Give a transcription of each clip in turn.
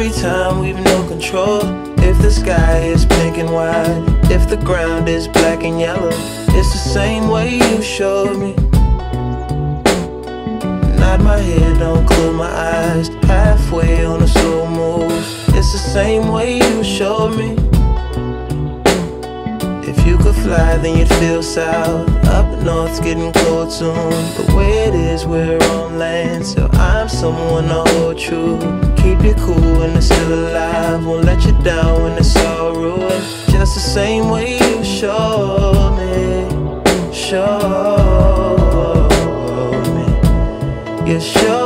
every time we've no control. If the sky is pink and white, if the ground is black and yellow, it's the same way you showed me. Nod my head, don't close my eyes. Halfway on a slow move, it's the same way you showed me. You could fly, then you'd feel south. Up north's getting cold soon. The way it is, we're on land, so I'm someone to hold true. Keep you cool when it's still alive. Won't let you down when it's all ruined. Just the same way you showed me, showed me. You showed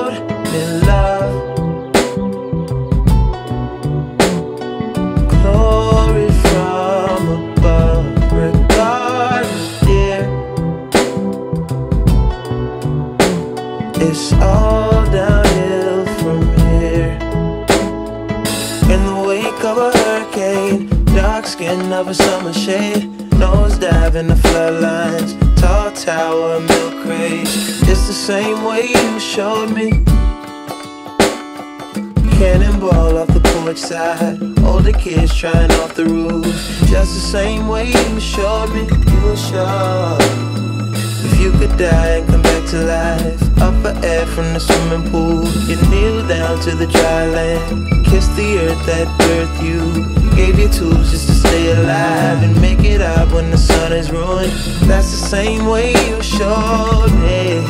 dark skin of a summer shade, nose dive in the floodlines, tall tower, milk crate. It's the same way you showed me. Cannonball off the porch side, older kids trying off the roof. Just the same way you showed me, you showed. If you could die and come back to life, up for air from the swimming pool, you kneel down to the dry land, kiss the earth that birthed you, gave you tools just to stay alive and make it up when the sun is ruined. That's the same way you showed me,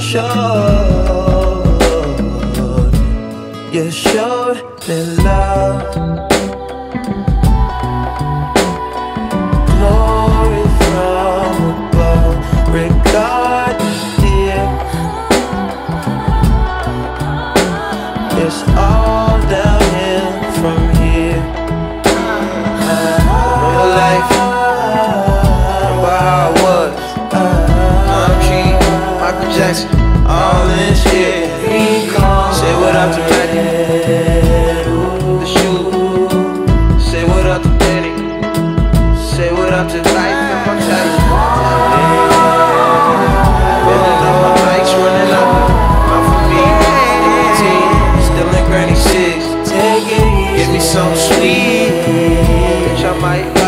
showed. You showed me love. Life, remember how it was. I'm G, Michael Jackson, all in shit. Say what up to Randy, the shoe. Say what up to Danny. Say what up to life. Take it easy. Give me some sweet, which I might